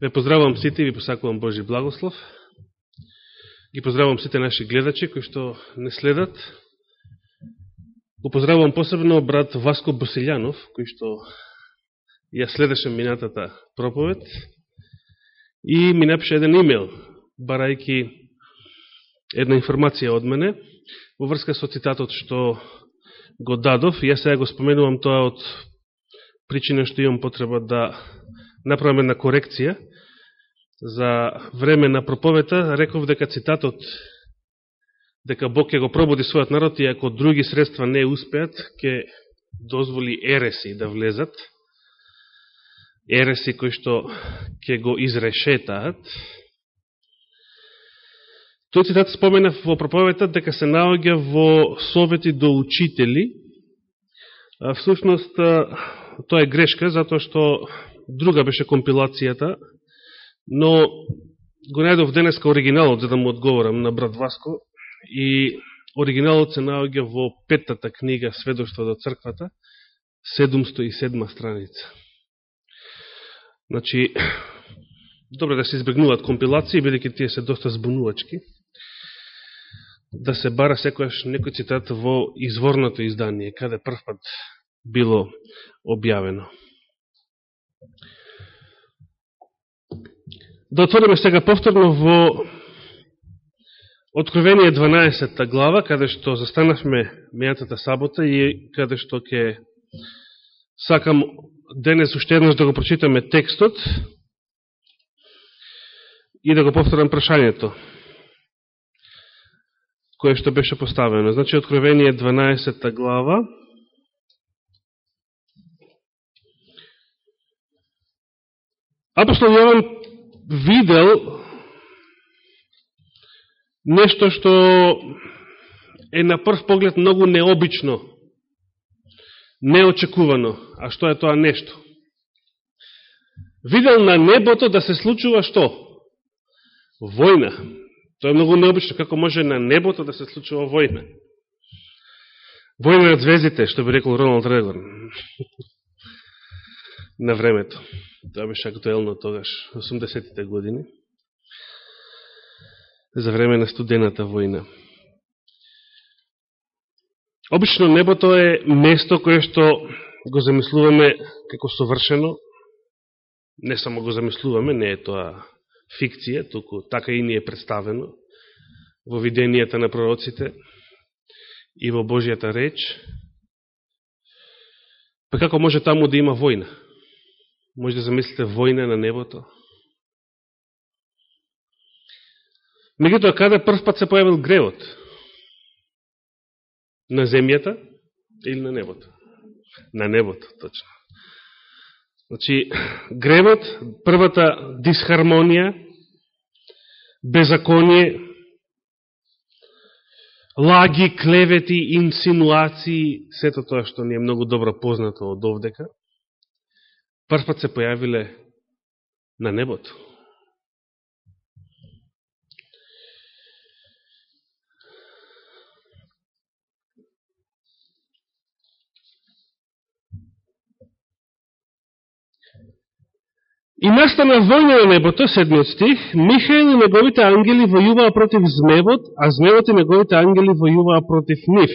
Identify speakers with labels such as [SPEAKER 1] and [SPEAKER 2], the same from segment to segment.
[SPEAKER 1] Ве поздравувам сите и ви посакувам Божи благослов. Ги поздравувам сите наши гледачи кои што не следат. Го поздравувам посебно брат Васко Босилјанов, кој што ја следеше минатата проповед и ми напише еден имейл, барајки една информација од мене во врска со цитатот што го дадов. Јас сега го споменувам тоа од причина што имам потреба да направам една корекција за време на проповета, реков дека цитатот дека Бог ќе го пробуди својот народ и ако други средства не успеат, ќе дозволи ереси да влезат, ереси кои што ќе го изрешетаат. Тој цитат споменав во проповета дека се наоѓа во совети до учители. Всушност, тоа е грешка, затоа што друга беше компилацијата Но го најдов денеска оригиналот за да му одговорам на брат Васко и оригиналот се наоѓа во петата книга Сведоштва до црквата, 707 страница. Значи, добро да се избегнуваат компилации, бидеќи тие се доста збунувачки, да се бара секојаш некој цитат во изворното издание, каде првпат било објавено. Да отвориме сега повторно во Откровение 12 глава, каде што застанавме мејатата сабота и каде што ќе сакам денес уште еднаш да го прочитаме текстот и да го повторам прашањето кое што беше поставено. Значи, Откровение 12 глава, Апостол Јован видел нешто што е на прв поглед многу необично, неочекувано. А што е тоа нешто? Видел на небото да се случува што? Војна. Тоа е многу необично. Како може на небото да се случува војна? Војна на звездите, што би рекол Роналд Регорн. на времето. Да, тоа беше актуелно тогаш, 80-те години, за време на студената војна. Обично небото е место кое што го замислуваме како совршено, не само го замислуваме, не е тоа фикција, туку така и ни е представено во виденијата на пророците и во Божијата реч. Па како може таму да има војна? Може да замислите војна на небото. Мегутоа, каде прв пат се појавил гревот? На земјата или на небото? На небото, точно. Значи, гревот, првата дисхармонија, беззаконие, лаги, клевети, инсинуации, сето тоа што ни е многу добро познато од овдека, првпат се појавиле на небото. И настана војна на небото, седмиот стих, Михаил и неговите ангели војуваа против змевот, а змевот и неговите ангели војуваа против нив.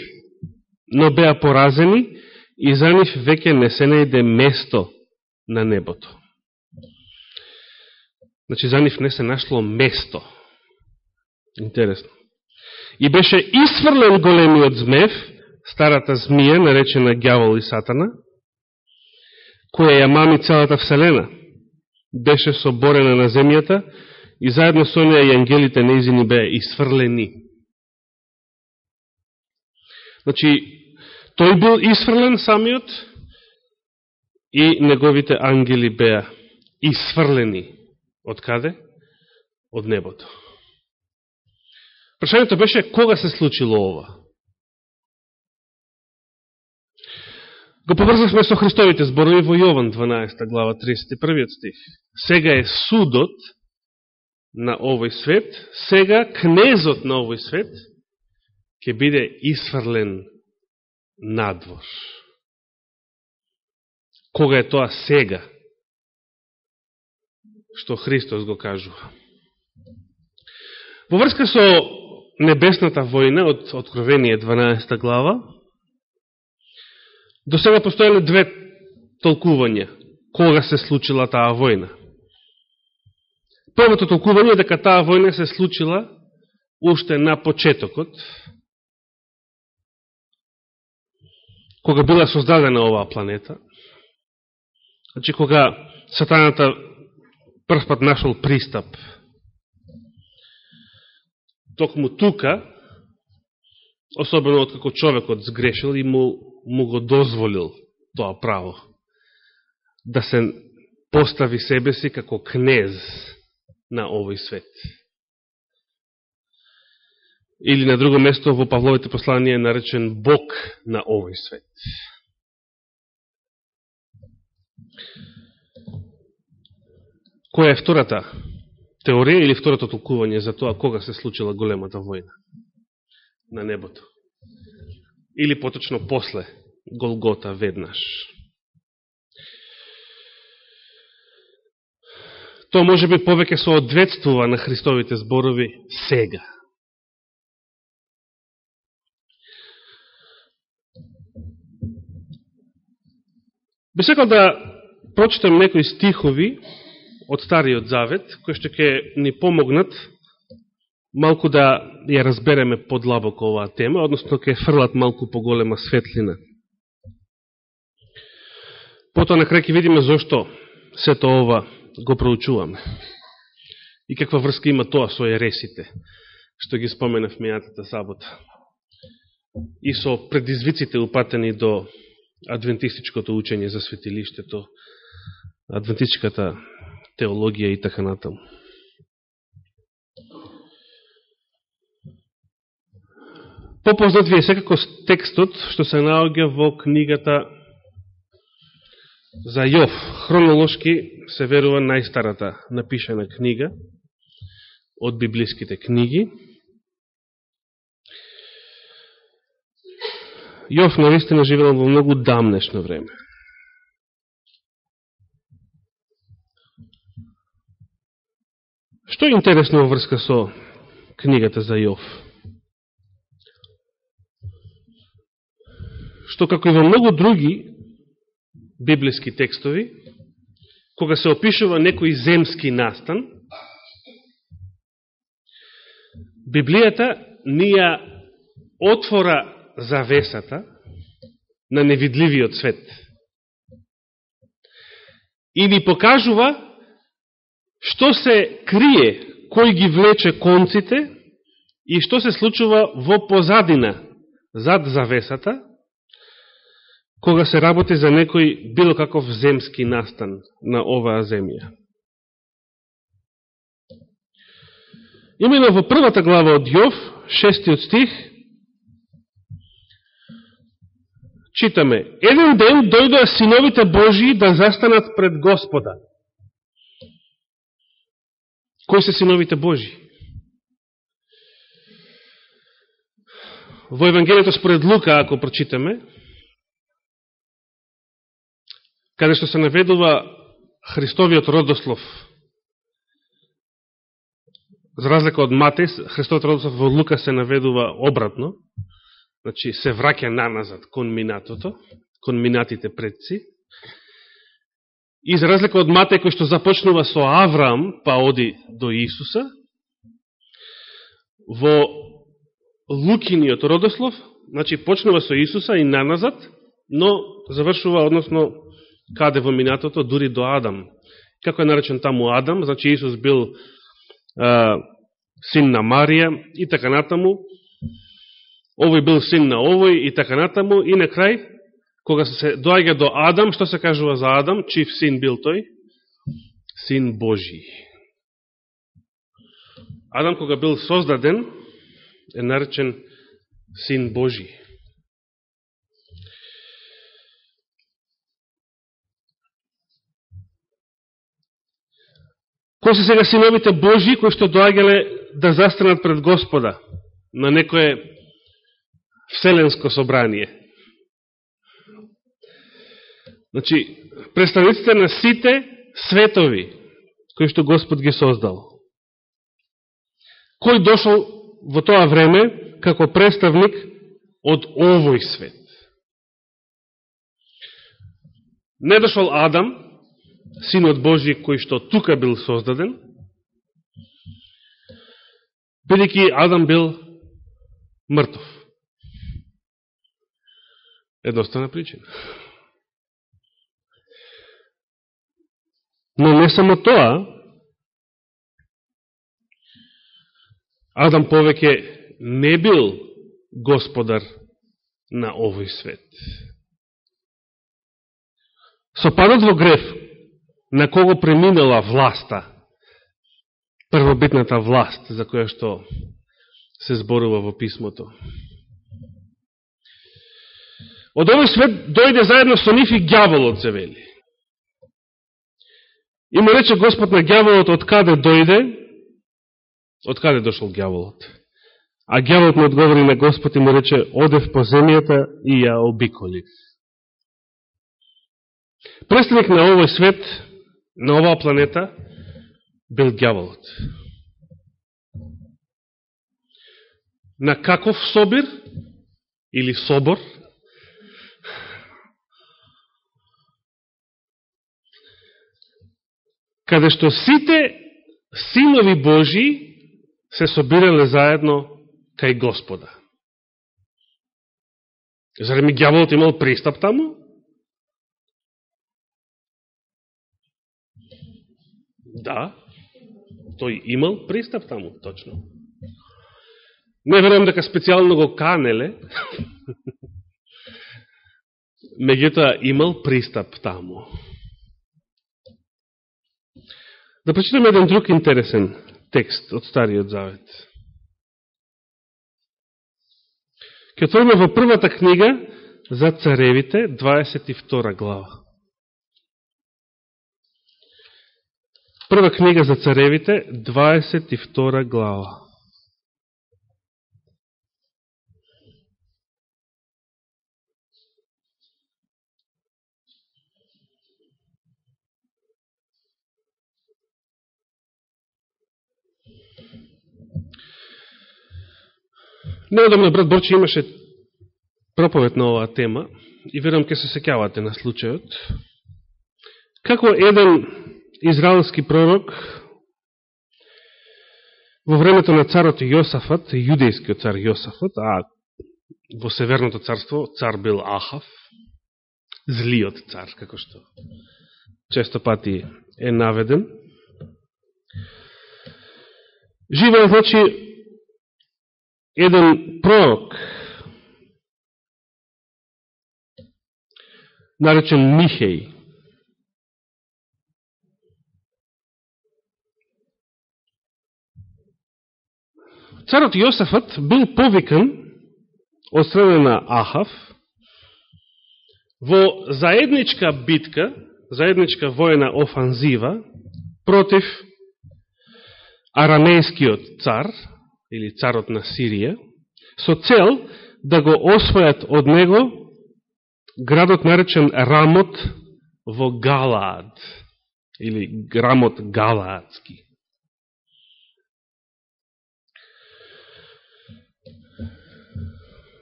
[SPEAKER 1] Но беа поразени и за нив веќе не се најде место на небото. Значи, за нив не се нашло место. Интересно. И беше исфрлен големиот змев, старата змија, наречена Гјавол и Сатана, која ја мами целата Вселена, беше соборена на земјата и заедно со неја и ангелите неизини беа исфрлени. Значи, тој бил исфрлен самиот, и неговите ангели беа исфрлени. Од каде? Од небото. Прашањето беше кога се случило ова? Го поврзахме со Христовите зборови во Јован 12 глава 31 стих. Сега е судот на овој свет, сега кнезот на овој свет ќе биде исфрлен надвор. Кога е тоа сега? што Христос го кажува. Во врска со небесната војна од Откровение 12 глава, до сега постоеле две толкувања кога се случила таа војна. Првото толкување е дека таа војна се случила уште на почетокот, кога била создадена оваа планета, значи кога сатаната првпат нашол пристап токму тука, особено откако човекот сгрешил и му, му го дозволил тоа право да се постави себе си како кнез на овој свет. Или на друго место во Павловите послание е наречен Бог на овој свет. Која е втората теорија или второто толкување за тоа кога се случила големата војна на небото? Или поточно после Голгота веднаш? Тоа може би повеќе соодветствува на Христовите зборови сега. Би сакал да прочитам некои стихови од Стариот Завет, кои што ќе ни помогнат малку да ја разбереме подлабоко оваа тема, односно ќе фрлат малку поголема светлина. Потоа на крај ќе видиме зошто сето ова го проучуваме. И каква врска има тоа со ересите, што ги споменав мејатата сабота. И со предизвиците упатени до адвентистичкото учење за светилиштето, адвентистичката теологија и така натаму. Попознат ви е секако текстот што се наоѓа во книгата За Јов, хронолошки се верува најстарата напишана книга од библиските книги. Јов наистина живел во многу дамнешно време. Што е интересно во врска со книгата за Јов? Што како и во многу други библиски текстови, кога се опишува некој земски настан, Библијата ни ја отвора завесата на невидливиот свет и ни покажува што се крие, кој ги влече конците и што се случува во позадина, зад завесата, кога се работи за некој било каков земски настан на оваа земја. Имено во првата глава од Јов, шестиот стих, читаме Еден ден дојдоа синовите Божии да застанат пред Господа. Кои се синовите Божи? Во Евангелието според Лука, ако прочитаме, каде што се наведува Христовиот родослов. За разлика од Матеј, Христовиот родослов во Лука се наведува обратно, значи се враќа наназад кон минатото, кон минатите предци. И за разлика од Матеј, кој што започнува со Авраам, па оди до Исуса, во Лукиниот родослов, значи почнува со Исуса и наназад, но завршува, односно, каде во минатото, дури до Адам. Како е наречен таму Адам, значи Исус бил а, син на Марија и така натаму, овој бил син на овој и така натаму, и на крај, кога се доаѓа до Адам, што се кажува за Адам, чив син бил тој? Син Божи. Адам кога бил создаден, е наречен син Божи. Кои се сега синовите Божи, кои што доаѓале да застанат пред Господа на некое вселенско собрание? Значи, представниците на сите светови, кои што Господ ги создал. Кој дошол во тоа време како представник од овој свет. Не дошол Адам, синот Божи кој што тука бил создаден, бидеќи Адам бил мртов. Едноставна причина. Но не само тоа, Адам повеќе не бил господар на овој свет. Со падот во греф, на кого преминала власта, првобитната власт за која што се зборува во писмото. Од овој свет дојде заедно со ниф и гјаволот, се вели. И му рече Господ на гјаволот од каде дојде, од каде дошол гјаволот. А гјаволот му одговори на Господ и му рече, одев по земјата и ја обиколив. Представник на овој свет, на оваа планета, бил гјаволот. На каков собир или собор – каде што сите синови Божи се собирале заедно кај Господа. Зарем ми гјаволот имал пристап таму? Да, тој имал пристап таму, точно. Не верувам дека специјално го канеле, меѓутоа имал пристап таму. Да прочитаме еден друг интересен текст од Стариот Завет. Ке отвориме во првата книга за царевите, 22 глава. Прва книга за царевите, 22 глава. Неодамна брат Борче имаше проповед на оваа тема и верам ке се секјавате на случајот. Како еден израелски пророк во времето на царот Јосафат, јудејскиот цар Јосафат, а во Северното царство цар бил Ахав, злиот цар, како што често пати е наведен. Живеел, значи, еден пророк, наречен Михеј, Царот Јосафат бил повикан од страна на Ахав во заедничка битка, заедничка војна офанзива против арамејскиот цар, или царот на Сирија, со цел да го освојат од него градот наречен Рамот во Галаад, или Рамот Галаадски.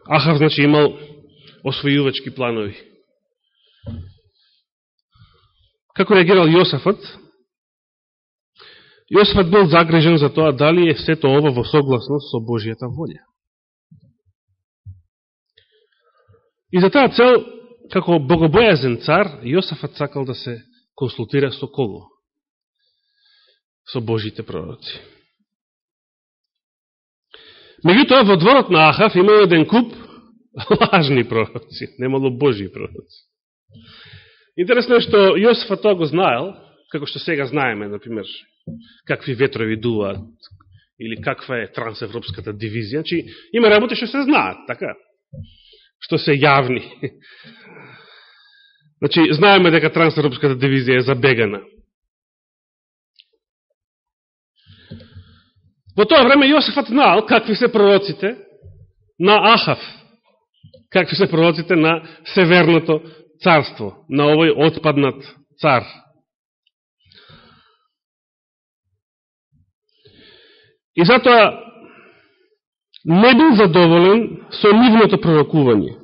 [SPEAKER 1] Ахав, значи, имал освојувачки планови. Како реагирал Јосафот? Јосифат бил загрежен за тоа дали е сето ова во согласност со Божијата волја. И за таа цел, како богобојазен цар, Јосафат сакал да се консултира со кого? Со Божите пророци. Меѓутоа, во дворот на Ахав имал еден куп лажни пророци, немало Божи пророци. Интересно е што Јосифа тоа го знаел, како што сега знаеме, например, какви ветрови дуваат, или каква е трансевропската дивизија. чи има работи што се знаат, така? Што се јавни. Значи, знаеме дека трансевропската дивизија е забегана. Во тоа време Јосифат знаал какви се пророците на Ахав, какви се пророците на Северното царство, на овој отпаднат цар. И затоа не бил задоволен со нивното пророкување.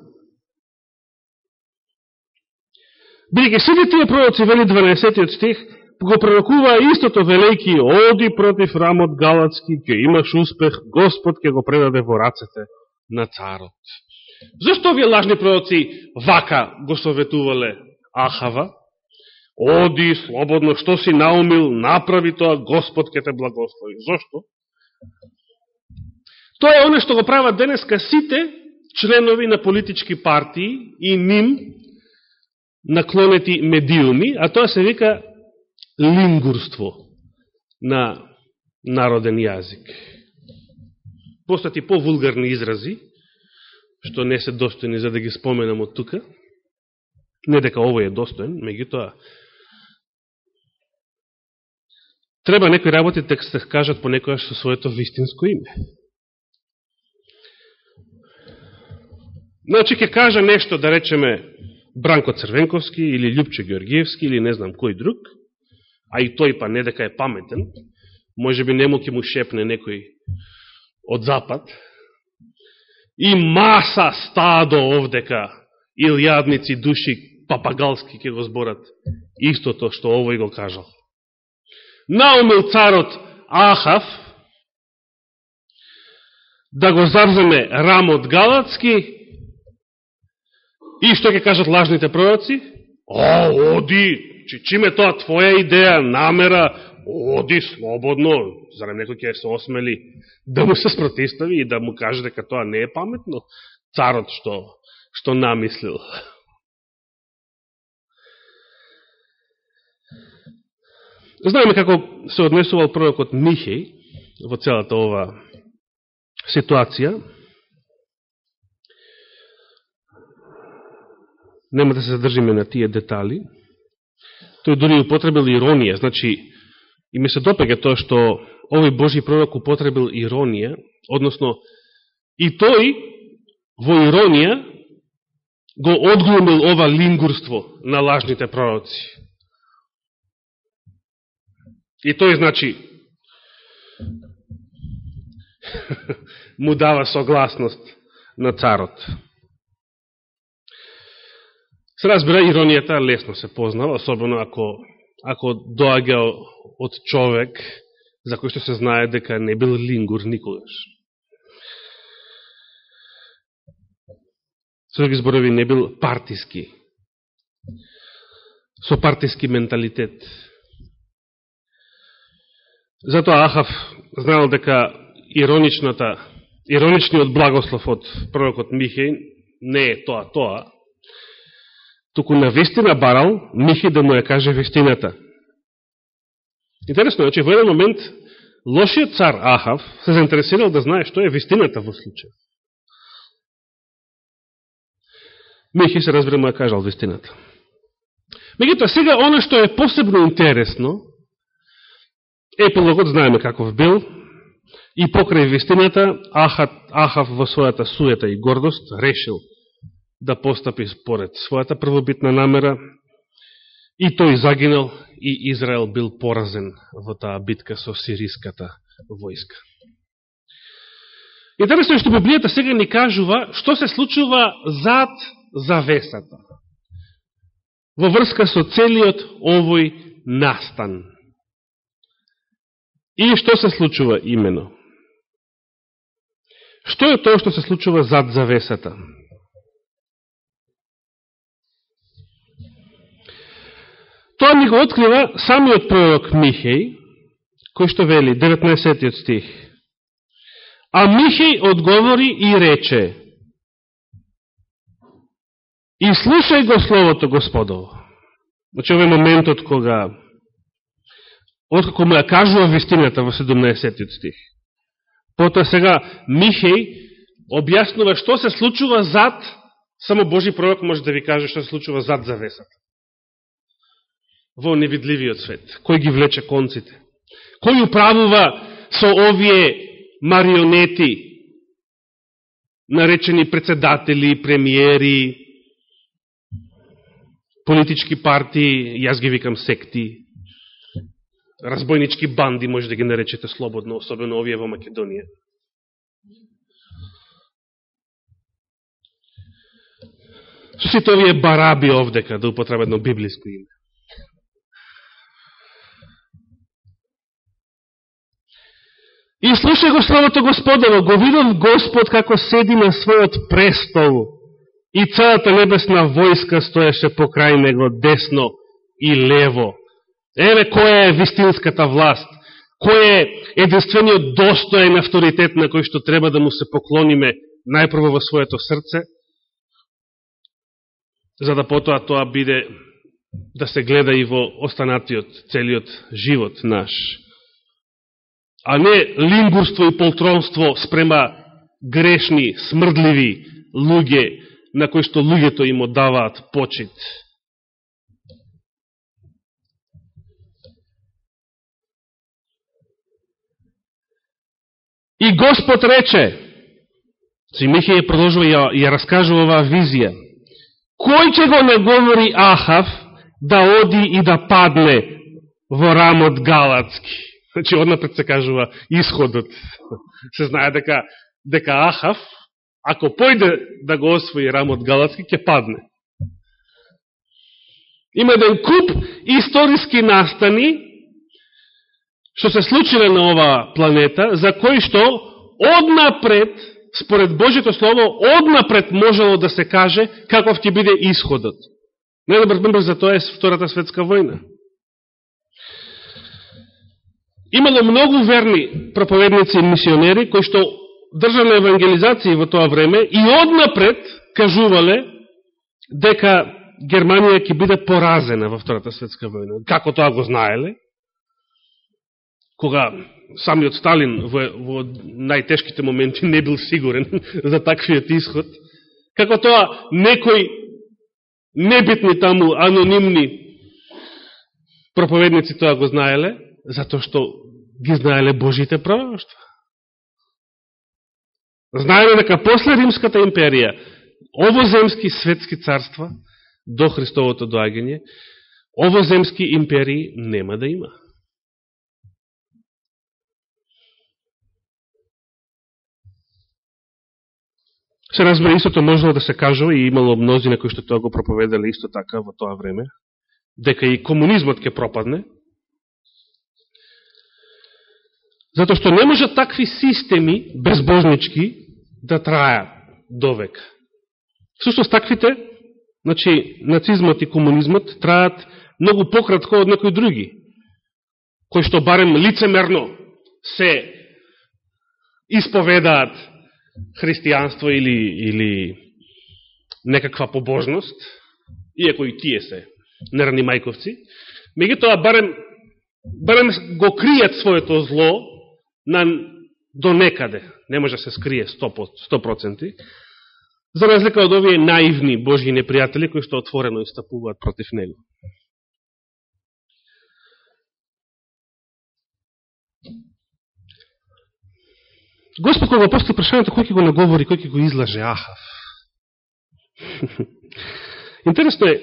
[SPEAKER 1] Бидеќи сите тие пророци, вели 12 стих, го пророкуваа истото велејки, оди против рамот Галацки, ќе имаш успех, Господ ќе го предаде во рацете на царот. Зошто овие лажни пророци вака го советувале Ахава? Оди, слободно, што си наумил, направи тоа, Господ ќе те благослови. Зошто? Тоа е оно што го прават денеска сите членови на политички партии и ним наклонети медиуми, а тоа се вика лингурство на народен јазик. постојат по-вулгарни изрази, што не се достојни за да ги споменам од тука. Не дека овој е достоен, меѓутоа треба некои работи тек се кажат понекојаш со своето вистинско име. Значи, ќе кажа нешто, да речеме, Бранко Црвенковски или Лјупче Георгиевски или не знам кој друг, а и тој па не дека е паметен, може би нему ќе му шепне некој од запад, и маса стадо овдека, илјадници души папагалски ќе го зборат истото што овој го кажал. Наумил царот Ахав да го завземе рамот Галацки И што ќе кажат лажните пророци? О, оди, че чиме тоа твоја идеја, намера, оди слободно, зарем некој ќе се осмели да му се спротистави и да му каже дека тоа не е паметно, царот што, што намислил. Знаеме како се однесувал пророкот Михеј во целата ова ситуација. нема да се задржиме на тие детали. Тој дори употребил иронија, значи, и ми се допега тоа што овој Божи пророк употребил иронија, односно, и тој во иронија го одглумил ова лингурство на лажните пророци. И тој, значи, му дава согласност на царот. Се разбира, иронијата лесно се познава, особено ако, ако доаѓа од човек за кој што се знае дека не бил лингур никогаш. Со други зборови, не бил партиски. Со партиски менталитет. Затоа Ахав знаел дека ироничната, ироничниот благослов од пророкот Михеј не е тоа-тоа, туку на вестина барал Михи да му ја каже вестината. Интересно е, че во еден момент лошиот цар Ахав се заинтересирал да знае што е вестината во случај. Михи се разбира му ја кажал вестината. Меѓутоа, сега оно што е посебно интересно, епилогот знаеме каков бил, и покрај вестината, Ахав, Ахав во својата суета и гордост решил да постапи според својата првобитна намера и тој загинал и Израел бил поразен во таа битка со сириската војска. Интересно е што Библијата сега ни кажува што се случува зад завесата во врска со целиот овој настан. И што се случува имено? Што е тоа што се случува зад завесата? Тоа ни го открива самиот пророк Михеј, кој што вели, 19 стих. А Михеј одговори и рече, И слушај го Словото Господово. Значи, овој моментот кога, откако му ја кажува вистината во 17 стих. Потоа сега Михеј објаснува што се случува зад, само Божи пророк може да ви каже што се случува зад завесата во невидливиот свет? Кој ги влече конците? Кој управува со овие марионети, наречени председатели, премиери, политички партии, јас ги викам секти, разбойнички банди, може да ги наречете слободно, особено овие во Македонија. Сите овие бараби овдека, да употреба едно библиско име. И слушај го словото Господово, го видов Господ како седи на својот престол и целата небесна војска стоеше покрај него десно и лево. Еве која е вистинската власт, кој е единствениот достоен авторитет на кој што треба да му се поклониме најпрво во своето срце, за да потоа тоа биде да се гледа и во останатиот целиот живот наш. А не лингурство и полтронство спрема грешни, смрдливи луѓе, на кои што луѓето им одаваат почит. И Господ рече, си Михеј продолжува и ја, ја раскажува оваа визија, кој ќе го наговори Ахав да оди и да падне во рамот Галацки? Значи, однапред се кажува исходот. Се знае дека, дека Ахав, ако појде да го освои рамот Галацки, ќе падне. Има еден куп историски настани, што се случиле на оваа планета, за кои што однапред, според Божето Слово, однапред можело да се каже каков ќе биде исходот. Најдобар пример за тоа е Втората светска војна. Имало многу верни проповедници и мисионери кои што држале евангелизација во тоа време и однапред кажувале дека Германија ќе биде поразена во Втората светска војна. Како тоа го знаеле? Кога самиот Сталин во, во најтешките моменти не бил сигурен за таквиот исход, како тоа некои небитни таму анонимни проповедници тоа го знаеле, затоа што ги знаеле Божите пророќства. Знаеле дека после Римската империја, овоземски светски царства, до Христовото доаѓање, овоземски империи нема да има. Се разбира, истото можело да се кажува и имало мнозина кои што тоа го проповедале исто така во тоа време, дека и комунизмот ќе пропадне, Зато што не може такви системи безбожнички да трајат довек. Всушност таквите, значи, нацизмот и комунизмот трајат многу пократко од некои други, кои што барем лицемерно се исповедаат христијанство или, или некаква побожност, иако и тие се нерани мајковци, меѓутоа барем, барем го кријат своето зло на до некаде, не може да се скрие 100%, за разлика од овие наивни божји непријатели, кои што отворено истапуваат против него. Господ кога постои прашањето, кој ќе го наговори, кој ќе го излаже Ахав? Интересно е,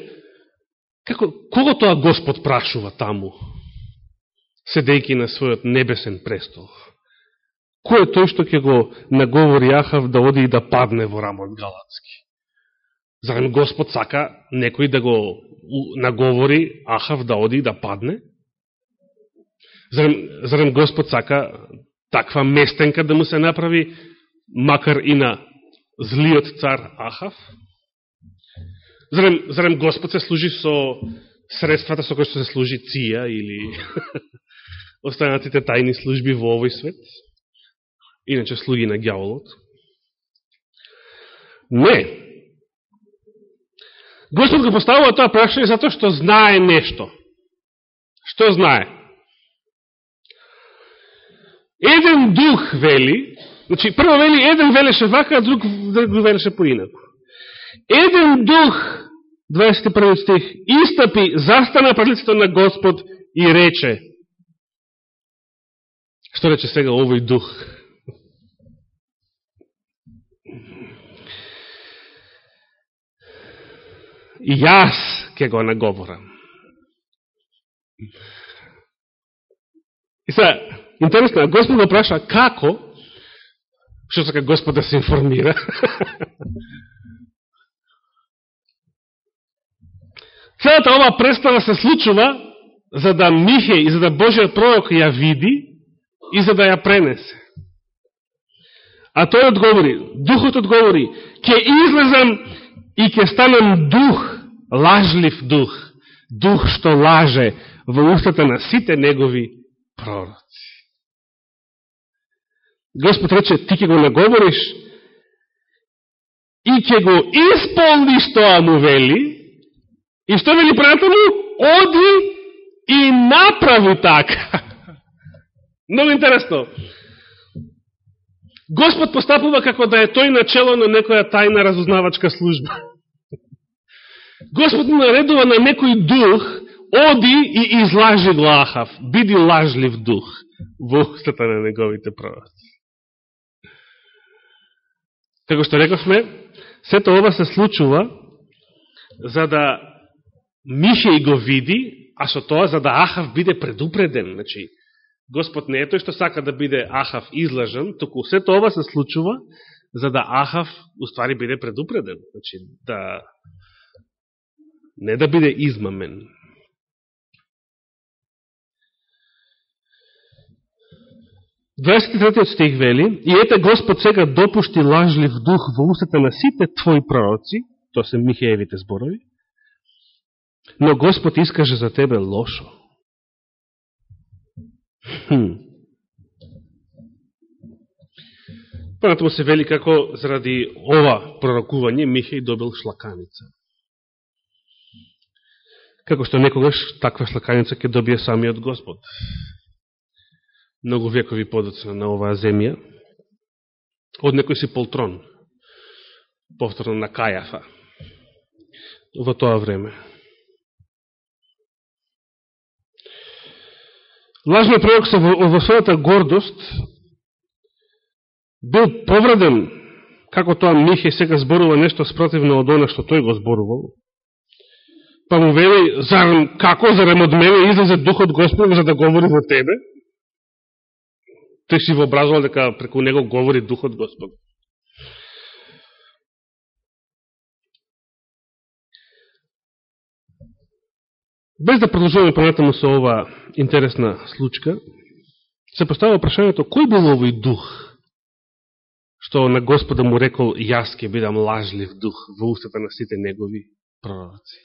[SPEAKER 1] како, кого тоа Господ прашува таму, седејќи на својот небесен престол? Кој е тој што ќе го наговори Ахав да оди и да падне во рамот Галатски? Зарем Господ сака некој да го наговори Ахав да оди и да падне? Зарем, зарем Господ сака таква местенка да му се направи, макар и на злиот цар Ахав? Зарем, зарем Господ се служи со средствата со кои што се служи Ција или останатите тајни служби во овој свет? иначе слуги на гјаволот. Не. Господ го поставува тоа прашање затоа што знае нешто. Што знае? Еден дух вели, значи прво вели, еден велеше вака, а друг, друг велеше поинако. Еден дух, 21 стих, истапи, застана пред лицето на Господ и рече, што рече сега овој дух? и јас ќе го наговорам. И сега, интересно, Господ го праша како, што сака Господ да се информира, Целата ова представа се случува за да Михеј и за да Божиот пророк ја види и за да ја пренесе. А тој одговори, духот одговори, ќе излезам и ќе станам дух, лажлив дух, дух што лаже во устата на сите негови пророци. Господ рече, ти ќе го наговориш и ќе го исполниш тоа му вели, И што вели пратено? Оди и направи така. Много интересно. Господ постапува како да е тој начело на некоја тајна разузнавачка служба. Господ му наредува на некој дух, оди и излажи глахав, биди лажлив дух во устата на неговите пророци. Како што рековме, сето ова се случува за да Мишеј го види, а со тоа за да Ахав биде предупреден. Значи, Господ не е тој што сака да биде Ахав излажен, току сето ова се случува за да Ахав уствари биде предупреден. Значи, да не да биде измамен. Третиот стих вели, и ете Господ сега допушти лажлив дух во устата на сите твои пророци, тоа се Михеевите зборови, но Господ искаже за тебе лошо. Хм. Понатаму се вели како заради ова пророкување Михеј добил шлаканица. Како што некогаш таква шлаканица ќе добие самиот Господ. Многу векови подоцна на оваа земја. Од некој си полтрон. Повторно на Кајафа. Во тоа време. лажно пророк со во својата гордост бил повреден како тоа Михе сега зборува нешто спротивно од оно што тој го зборувал. Па му вели, зарем, како, зарем од мене излезе Духот Господ за да говори во тебе? Тој си вообразувал дека преку него говори Духот Господ. Без да продолжуваме понатаму со ова интересна случка, се поставува прашањето, кој бил овој дух, што на Господа му рекол, јас ке бидам лажлив дух во устата на сите негови пророци.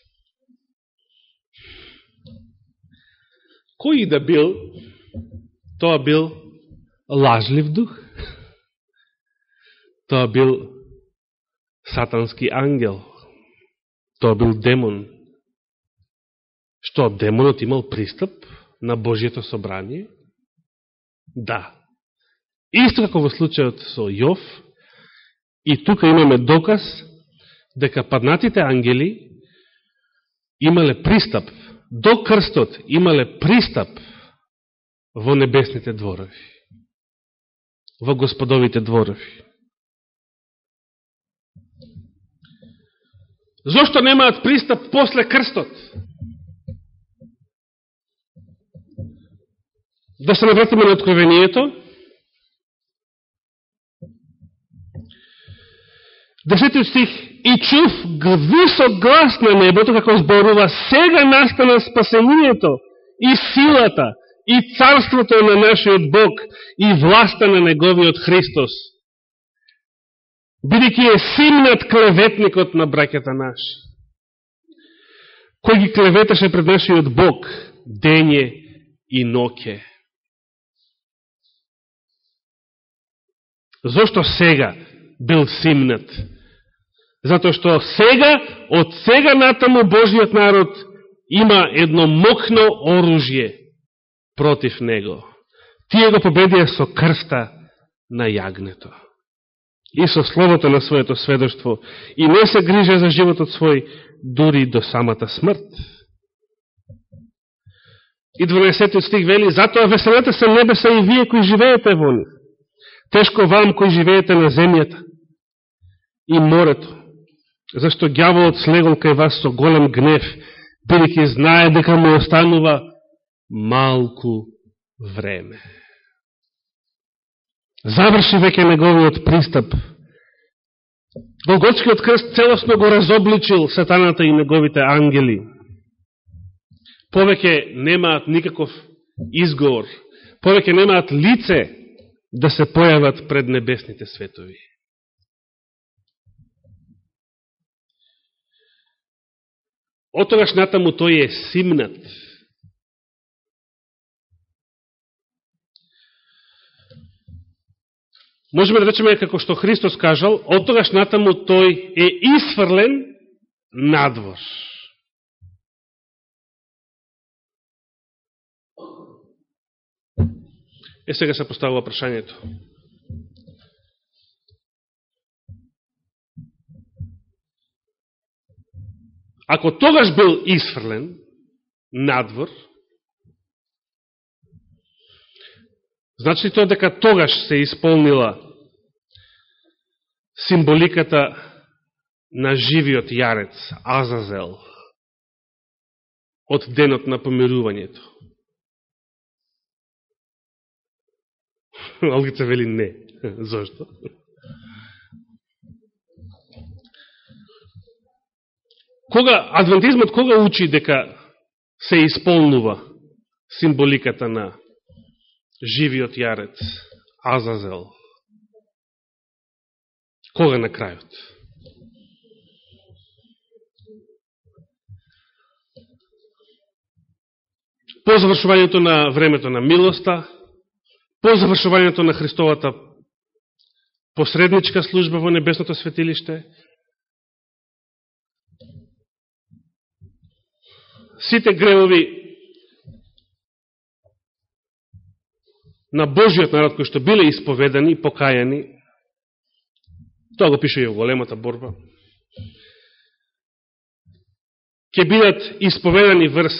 [SPEAKER 1] Кој и да бил, тоа бил лажлив дух, тоа бил сатански ангел, тоа бил демон, Што, демонот имал пристап на Божието собрание? Да. Исто како во случајот со Јов, и тука имаме доказ дека паднатите ангели имале пристап, до крстот имале пристап во небесните дворови, во господовите дворови. Зошто немаат пристап после крстот? Да се навратиме на откровението. Десетиот стих. И чув висок глас на небото, како зборува, сега настана спасението и силата и царството на нашиот Бог и власта на Неговиот Христос. Бидеќи е симнат клеветникот на бракета наши, кој ги клеветаше пред нашиот Бог дење и ноке. Зошто сега бил симнат? Затоа што сега, од сега натаму Божиот народ има едно мокно оружје против него. Тие го победија со крста на јагнето. И со словото на своето сведоштво. И не се грижа за животот свој, дури до самата смрт. И 12 стих вели, затоа веселете се небеса и вие кои живеете во них. Тешко вам кои живеете на земјата и морето, зашто гјаволот слегол кај вас со голем гнев, бидеќи знае дека му останува малку време. Заврши веќе неговиот пристап. Голготскиот крст целосно го разобличил сатаната и неговите ангели. Повеќе немаат никаков изговор. Повеќе немаат лице да се појават пред небесните светови. Отогаш натаму тој е симнат. Можеме да речеме како што Христос кажал, од тогаш натаму тој е исфрлен надвор. Е, сега се поставува прашањето. Ако тогаш бил исфрлен надвор, значи тоа дека тогаш се исполнила символиката на живиот јарец, Азазел, од денот на помирувањето. Алгица вели не. Зошто? Кога адвентизмот кога учи дека се исполнува символиката на живиот јарец Азазел? Кога на крајот? По завршувањето на времето на милоста, по завршувањето на Христовата посредничка служба во Небесното светилиште, сите гревови на Божиот народ кои што биле исповедани, и покајани, тоа го пише и во големата борба, ќе бидат исповедани врз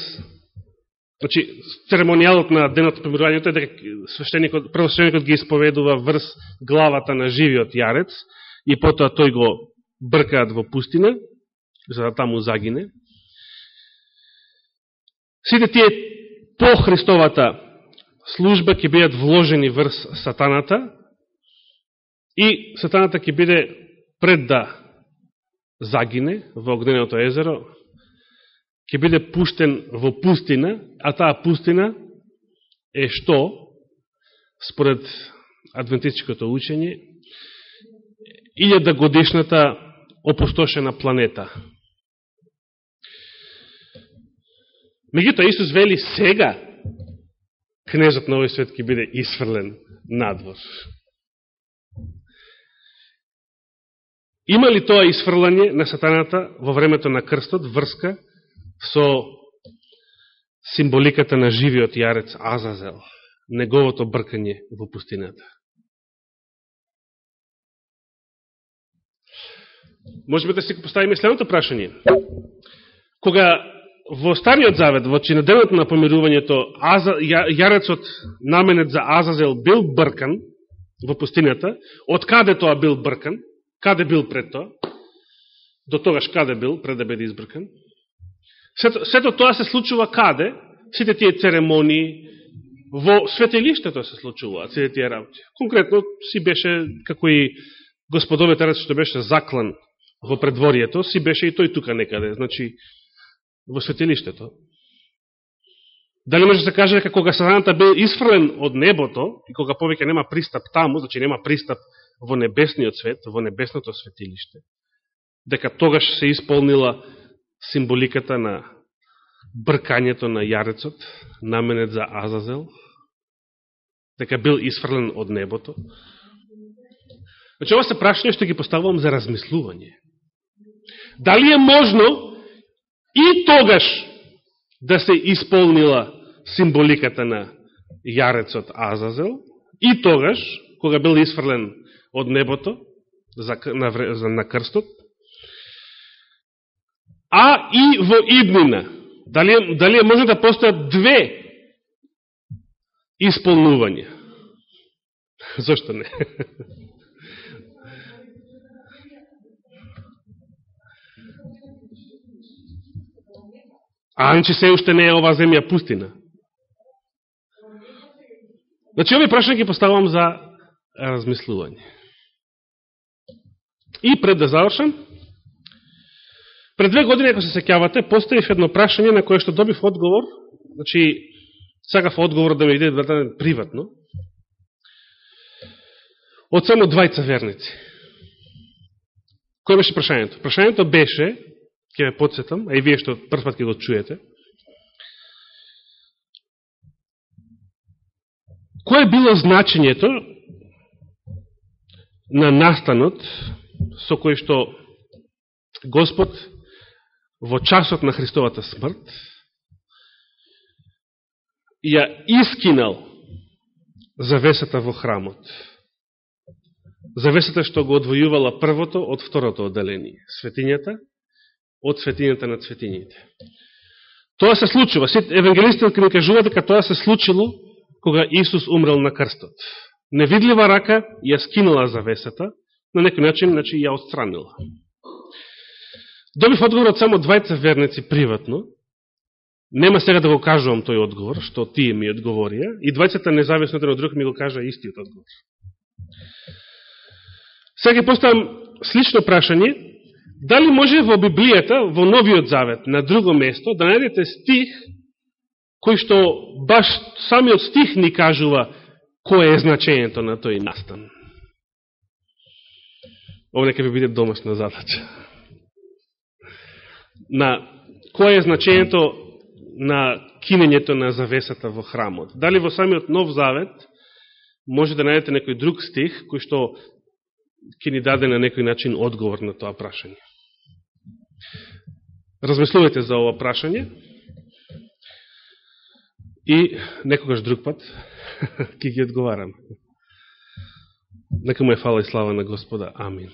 [SPEAKER 1] Значи, церемонијалот на денот помирувањето е дека свещеникот, првосвещеникот ги исповедува врз главата на живиот јарец и потоа тој го бркаат во пустина, за да таму загине. Сите тие по Христовата служба ќе бидат вложени врз сатаната и сатаната ќе биде пред да загине во огненото езеро, ќе биде пуштен во пустина, а таа пустина е што, според адвентистичкото учење, илјада годишната опустошена планета, Меѓутоа Исус вели сега кнезот на овој свет ќе биде исфрлен надвор. Има ли тоа исфрлање на сатаната во времето на крстот врска со символиката на живиот јарец Азазел, неговото бркање во пустината? Можеме да си поставиме следното прашање. Кога во Стариот Завет, во чинеденото на помирувањето, Аза, јарецот наменет за Азазел бил бркан во пустината. Од каде тоа бил бркан? Каде бил пред тоа? До тогаш каде бил пред да биде избркан? Сето, сето тоа се случува каде? Сите тие церемонии, во светилиштето се случуваат, сите тие работи. Конкретно си беше, како и господове рец што беше заклан во предворието, си беше и тој тука некаде. Значи, во светилиштето. Дали може да се каже дека кога сатаната бил исфрлен од небото и кога повеќе нема пристап таму, значи нема пристап во небесниот свет, во небесното светилиште, дека тогаш се исполнила символиката на бркањето на јарецот, наменет за Азазел, дека бил исфрлен од небото. Значи, ова се прашање што ги поставувам за размислување. Дали е можно и тогаш да се исполнила символиката на јарецот Азазел, и тогаш, кога бил изфрлен од небото за, на, за, на крстот, а и во иднина. Дали, дали може да постојат две исполнувања? Зошто не? А анче се уште не е оваа земја пустина. Значи, овие прашања ги поставувам за размислување. И пред да завршам, пред две години, ако се секјавате, поставив едно прашање на кое што добив одговор, значи, сакав одговор да ми иде да даден приватно, од само двајца верници. Кој беше прашањето? Прашањето беше, ќе ве подсетам, а и вие што прв ќе го чуете, Кое било значењето на настанот со кој што Господ во часот на Христовата смрт ја искинал завесата во храмот. Завесата што го одвојувала првото од второто одделение. Светињата од светињата на светињите. Тоа се случува. Евангелистите ни кажува дека тоа се случило кога Исус умрел на крстот. Невидлива рака ја скинала завесата, на некој начин значи, ја отстранила. Добив одговор од само двајца верници приватно. Нема сега да го кажувам тој одговор, што тие ми одговорија, и двајцата независно од друг ми го кажа истиот одговор. Сега ќе поставам слично прашање, дали може во Библијата, во Новиот Завет, на друго место, да најдете стих кој што баш самиот стих ни кажува кој е значењето на тој настан. Ово нека ви биде домашна задача. На кој е значењето на кинењето на завесата во храмот? Дали во самиот Нов Завет може да најдете некој друг стих кој што ќе ни даде на некој начин одговор на тоа прашање? Размислувате за ова прашање и некогаш друг пат ќе ги одговарам. Нека му е фала и слава на Господа. Амин.